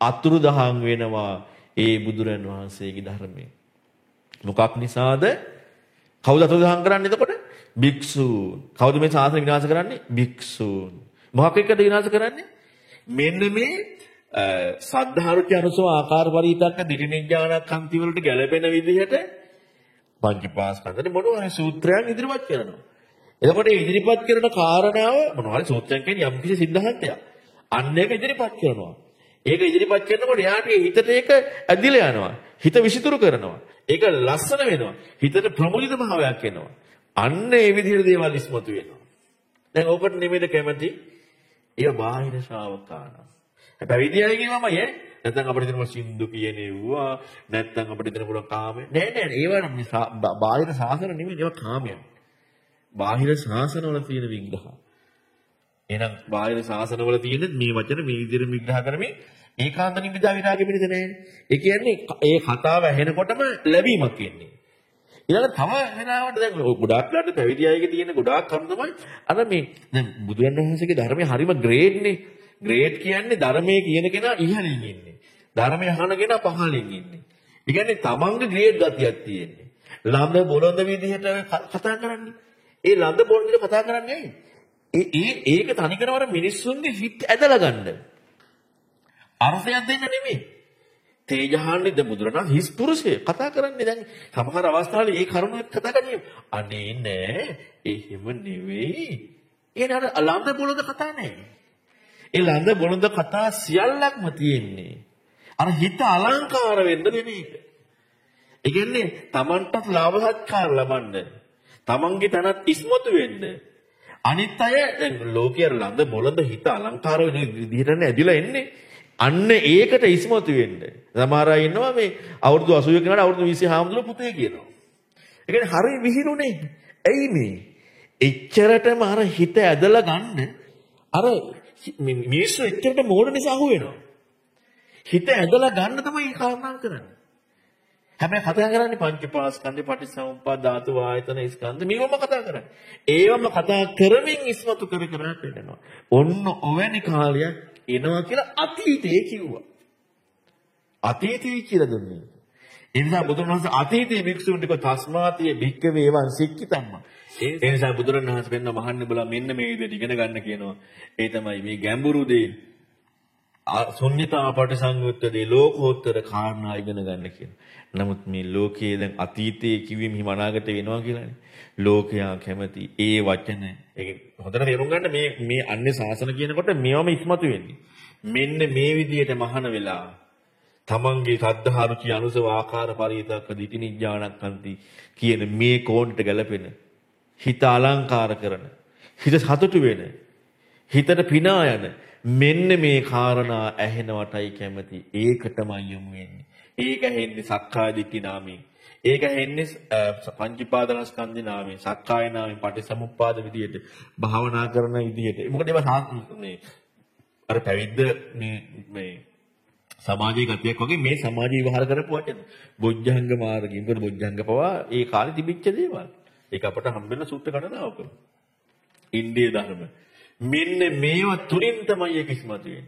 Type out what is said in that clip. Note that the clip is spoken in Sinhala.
අතුරු දහන් වෙනවා ඒ බුදුරන් වහන්සේගේ ධර්මයෙන්. මොකක් නිසාද? කවුද අතුරු දහන් කරන්නේ එතකොට? භික්ෂූන්. කවුද මේ ශාසනය විනාශ කරන්නේ? භික්ෂූන්. මොකක් එක්කද විනාශ කරන්නේ? මෙන්න මේ සද්ධාරුචි අනුසව ආකාර පරිවිතක්ක දිටිනිඥානකන්ති වලට ගැලපෙන විදිහට පංචපාස්කන්ධනේ මොනවා සූත්‍රයන් ඉදිරිපත් කරනවා. එතකොට මේ ඉදිරිපත් කරන කාරණාව මොනවාරි සූත්‍රයන් කියන්නේ යම්කිසි සිද්ධාන්තයක්. අන්න ඒක ඉදිරිපත් කරනවා. ඒක ඉදිරිපත් කරනකොට එයාට හිතට ඒක ඇදිලා යනවා. හිත විසිතුරු කරනවා. ඒක ලස්සන වෙනවා. හිතට ප්‍රමුදිත භාවයක් එනවා. අන්න ඒ විදිහට දේවල් ඉස්මතු වෙනවා. දැන් ඕකට නෙමෙයිද කැමති? ඒ බාහිර ශ්‍රාවකාන. පැවිදි අය කියනවාම ඈ නැත්නම් අපිට දෙනවා සින්දු කියන ඒවා නැත්නම් අපිට දෙන පුළුවන් කාමය නෑ නෑ ඒවා බාහිර සාසන නෙමෙයි ඒවා කාමයන්. බාහිර ශාසනවල තියෙන විග්‍රහ. එහෙනම් බාහිර ශාසනවල තියෙන මේ වචන මේ විදිහට විග්‍රහ කරමින් ඒකාන්ත නිබ්බිදා විරාගෙ පිළිද නැහැ. ඒ කියන්නේ ඒ කතාව ඇහෙනකොටම ලැබීමක් එන්නේ. ඊළඟ තව වෙනාවට දැන් ගොඩාක් ලාට පැවිදි අයගේ තියෙන ගොඩාක් කරුණු තමයි අර මේ දැන් බුදුරන් වහන්සේගේ ධර්මයේ හරිම ග්‍රේඩ් නේ. ග්‍රේඩ් කියන්නේ ධර්මයේ කියන කෙනා ඉහළින් ඉන්නේ. ධර්මය අහන කෙනා පහළින් ඉන්නේ. ඒ කියන්නේ තමන්ගේ ග්‍රේඩ් ගතියක් තියෙන්නේ. ළඟ බොළඳ විදිහට කතා කරන්නේ. ඒ ළඳ බොළඳ කතා කරන්නේ ඒ ඒ ඒක තනිකරම මිනිස්සුන්ගේ හිත ඇදලා ගන්න. අර්ථයක් දෙන්න නෙමෙයි. තේජහාන්නේ ද බුදුරණන් හිස් පුරුෂය කතා කරන්නේ දැන් සමහර අවස්ථාවල ඒ කරුණ කතා කරන්නේ අනේ නෑ එහෙම නෙවෙයි. ඒ නේද ළඳ බොළඳ කතා නෑ. ඒ ළඳ බොළඳ කතා සියල්ලක්ම තියෙන්නේ. අර හිත අලංකාර වෙන්න දෙන එක. ඒ කියන්නේ Tamanටත් ලාභ සත්කාර ලබන්න. Tamanගේ තනත් ඉස්මතු වෙන්න. අනිත් අය දැන් ලෝකයේ ළඳ බොළඳ හිත අලංකාර වෙන විදිහටනේ ඇදිලා එන්නේ. අන්න ඒකට ඉස්මතු වෙන්න. සමහර අය ඉන්නවා මේ අවුරුදු 80 කෙනාට අවුරුදු 20 හාමුදුරුවෝ පුතේ කියනවා. ඒ කියන්නේ හරි විහිළුනේ. ඇයි මේ? එච්චරටම අර හිත ඇදලා ගන්න අර මිනිස්සු එච්චරට මෝඩ නිසා අහු වෙනවා. හිත ඇදලා ගන්න තමයි කාරණා කරන්නේ. හැබැයි කතා කරන්නේ පංචපාස්කන්ධේ පටිච්චසමුප්පාද ධාතු ආයතන ස්කන්ධ මේවම කතා කරන්නේ. ඒවම කතා කරමින් ඉස්මතු කර කර පෙන්නනවා. ඔන්න ඔවැනි කාලයක් එනවා කියලා අතීතයේ කිව්වා. අතීතයේ කියලා දුන්නේ. ඒ නිසා බුදුන් වහන්සේ අතීතයේ භික්ෂුන්ට කිව්ව තස්මාතිය භික්කවේ එවන් සික්කිතම්ම. ඒ නිසා බුදුරන් වහන්සේ වෙන්න මහන්නේ බලා මෙන්න මේ විදිහට ඉගෙන ගන්න කියනවා. ඒ තමයි මේ ගැඹුරු දේ ශුන්්‍යතා පටිසංයුත්තදී ලෝකෝත්තර කාරණා ඉගෙන ගන්න කියන. නමුත් මේ ලෝකයේ දැන් අතීතයේ කිව්වෙ මෙහි අනාගත වෙනවා කියලානේ. ලෝකයා කැමති ඒ වචන ඒක හොඳට තේරුම් ගන්න මේ මේ අන්නේ ශාසන කියනකොට මේවම ඉස්මතු වෙන්නේ. මෙන්න මේ විදිහට මහාන වෙලා තමන්ගේ සද්ධාරුචි අනුසව ආකාර පරිිතක දිටිනිඥානක්කන්ති කියන මේ කෝණයට ගැලපෙන හිත අලංකාර කරන හිත සතුටු වෙන හිතට පිනා යන මෙන්න මේ කාරණා ඇහෙනවටයි කැමති. ඒකටමයි යොමු වෙන්නේ. ඒක ඇහෙන්නේ සක්කාය දිට්ඨි නාමයෙන්. ඒක ඇහෙන්නේ පංචීපාදනස්කන්ධ නාමයෙන්, සක්කාය නාමයෙන්, පටිසමුප්පාද විදියට, භාවනා කරන විදියට. මොකද ඒවා මේ අර පැවිද්ද මේ මේ සමාජයේ ගතියක් වගේ මේ සමාජීය විවහාර කරපු වචන. බොජ්ජංග මාර්ගය. මොකද බොජ්ජංග පවා ඒ කාලේ තිබිච්ච දේවල්. ඒක අපට හම්බෙන්න සූත්‍ර කඩනාවක. ඉන්දිය ධර්ම. මෙන්න මේව තුලින් තමයි ඒක ඉස්මතු වෙන්නේ.